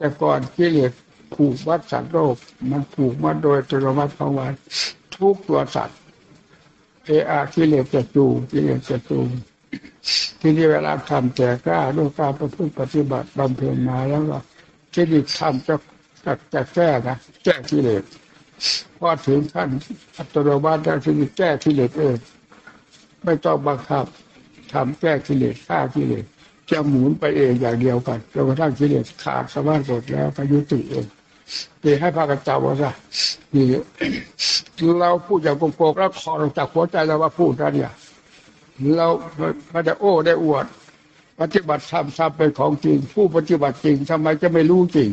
แต่ก่อนกิเลสผูกวัดสัตว์โลกมันผูกมาโดยตรมัดของวันทุกตัวสัตว์เออากิเลสจะจูงกิเลสจะจูงทีนี้เวลาทำแก่กล้าด้วยการประพฤติปฏิบัติบำเพ็ญมาแล้วก็กิเลสทำจะจะจะแก้นะแก้กิเลสพอถึงขั้นอัตโนมัติแล้วทีนี้แก้กิเลสเองไม่ต้องบังคับทำแก้กิเลสฆ่ากิเลส จะหมุนไปเองอย่างเดียวกันจนกระทั่งกิเลสขาดสมาธิหมดแล้วพายุติเองดีให้พากันจำว่าซะนี่เราพูดอย่างโกงๆแล้วคอลงจากหัวใจเราว่าพูดนะเนี่ยเราไม่ได้โอ้ได้อวด ปฏิบัติธรรมทำเป็นของจริง ผู้ปฏิบัติจริงทำไมจะไม่รู้จริง